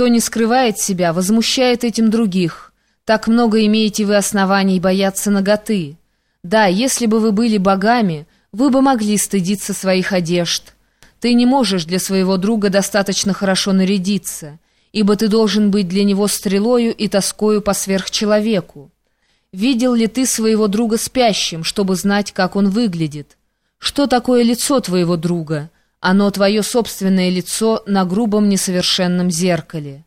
Кто не скрывает себя, возмущает этим других. Так много имеете вы оснований бояться наготы. Да, если бы вы были богами, вы бы могли стыдиться своих одежд. Ты не можешь для своего друга достаточно хорошо нарядиться, ибо ты должен быть для него стрелою и тоскою по сверхчеловеку. Видел ли ты своего друга спящим, чтобы знать, как он выглядит? Что такое лицо твоего друга?» Оно твое собственное лицо на грубом несовершенном зеркале.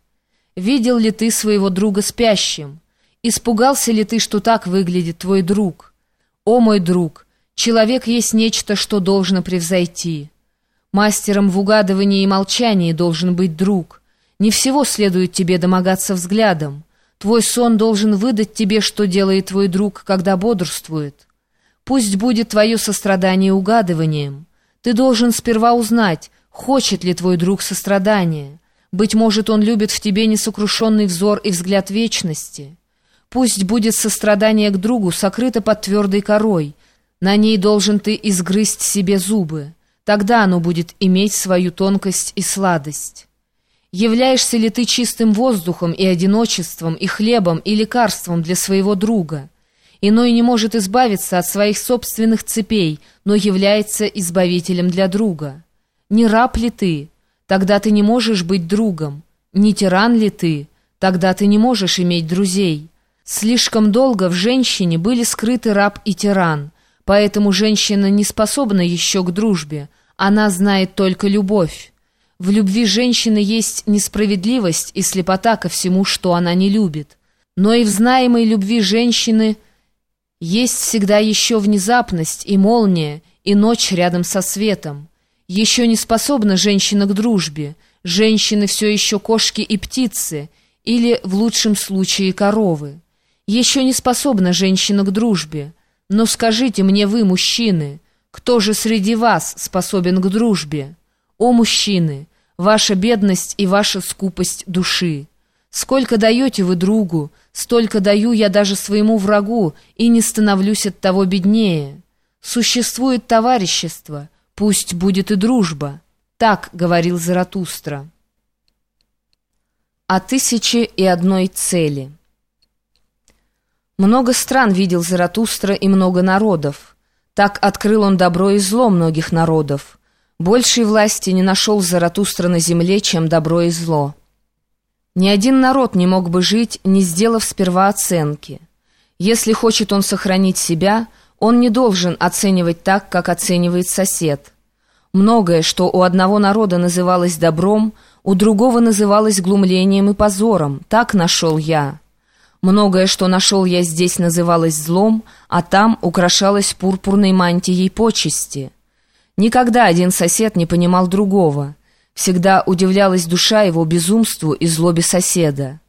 Видел ли ты своего друга спящим? Испугался ли ты, что так выглядит твой друг? О, мой друг, человек есть нечто, что должно превзойти. Мастером в угадывании и молчании должен быть друг. Не всего следует тебе домогаться взглядом. Твой сон должен выдать тебе, что делает твой друг, когда бодрствует. Пусть будет твое сострадание угадыванием. Ты должен сперва узнать, хочет ли твой друг сострадания. Быть может, он любит в тебе несокрушенный взор и взгляд вечности. Пусть будет сострадание к другу сокрыто под твердой корой. На ней должен ты изгрызть себе зубы. Тогда оно будет иметь свою тонкость и сладость. Являешься ли ты чистым воздухом и одиночеством, и хлебом, и лекарством для своего друга? Иной не может избавиться от своих собственных цепей, но является избавителем для друга. Не раб ли ты? Тогда ты не можешь быть другом. Не тиран ли ты? Тогда ты не можешь иметь друзей. Слишком долго в женщине были скрыты раб и тиран, поэтому женщина не способна еще к дружбе, она знает только любовь. В любви женщины есть несправедливость и слепота ко всему, что она не любит. Но и в знаемой любви женщины – есть всегда еще внезапность и молния, и ночь рядом со светом. Еще не способна женщина к дружбе. Женщины все еще кошки и птицы, или, в лучшем случае, коровы. Еще не способна женщина к дружбе. Но скажите мне вы, мужчины, кто же среди вас способен к дружбе? О, мужчины, ваша бедность и ваша скупость души! Сколько даете вы другу, столько даю я даже своему врагу, и не становлюсь от того беднее. Существует товарищество, пусть будет и дружба. Так говорил Заратустра. О тысяче и одной цели. Много стран видел Заратустра и много народов. Так открыл он добро и зло многих народов. Большей власти не нашел Заратустра на земле, чем добро и зло. Ни один народ не мог бы жить, не сделав сперва оценки. Если хочет он сохранить себя, он не должен оценивать так, как оценивает сосед. Многое, что у одного народа называлось добром, у другого называлось глумлением и позором. Так нашел я. Многое, что нашел я здесь, называлось злом, а там украшалось пурпурной мантией почести. Никогда один сосед не понимал другого — Всегда удивлялась душа его безумству и злобе соседа.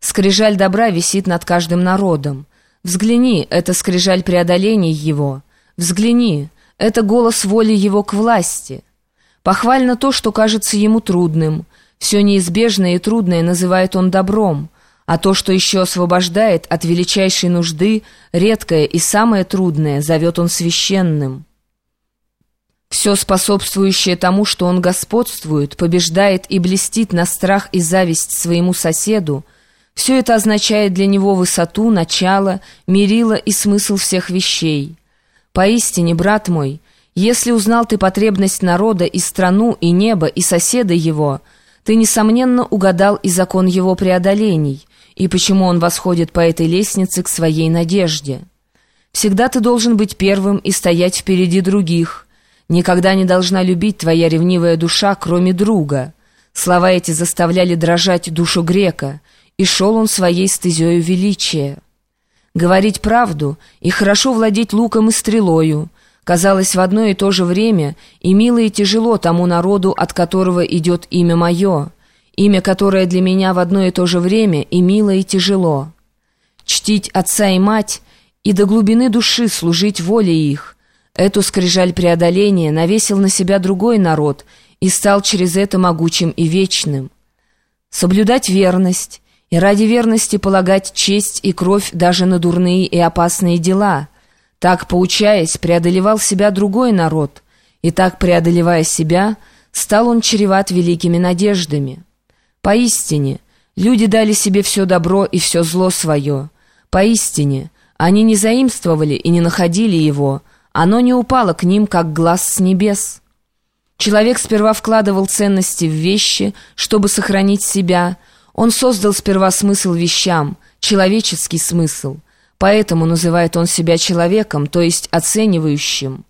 Скрижаль добра висит над каждым народом. Взгляни, это скрижаль преодолений его. Взгляни, это голос воли его к власти. Похвально то, что кажется ему трудным. Все неизбежное и трудное называет он добром, а то, что еще освобождает от величайшей нужды, редкое и самое трудное, зовет он священным. Все способствующее тому, что он господствует, побеждает и блестит на страх и зависть своему соседу, все это означает для него высоту, начало, мерило и смысл всех вещей. Поистине, брат мой, если узнал ты потребность народа и страну, и небо, и соседа его, ты, несомненно, угадал и закон его преодолений, и почему он восходит по этой лестнице к своей надежде. Всегда ты должен быть первым и стоять впереди других – Никогда не должна любить твоя ревнивая душа, кроме друга. Слова эти заставляли дрожать душу грека, и шел он своей стезею величия. Говорить правду и хорошо владеть луком и стрелою казалось в одно и то же время и мило и тяжело тому народу, от которого идет имя мое, имя, которое для меня в одно и то же время и мило и тяжело. Чтить отца и мать и до глубины души служить воле их, Эту скрижаль преодоления навесил на себя другой народ и стал через это могучим и вечным. Соблюдать верность и ради верности полагать честь и кровь даже на дурные и опасные дела. Так, поучаясь, преодолевал себя другой народ, и так, преодолевая себя, стал он чреват великими надеждами. Поистине, Люди дали себе все добро и все зло свое. Поистине, они не заимствовали и не находили его, оно не упало к ним, как глаз с небес. Человек сперва вкладывал ценности в вещи, чтобы сохранить себя. Он создал сперва смысл вещам, человеческий смысл. Поэтому называет он себя человеком, то есть оценивающим.